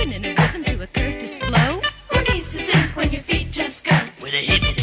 stepping in a rhythm to a Curtis flow. Who needs to think when your feet just go with a hip?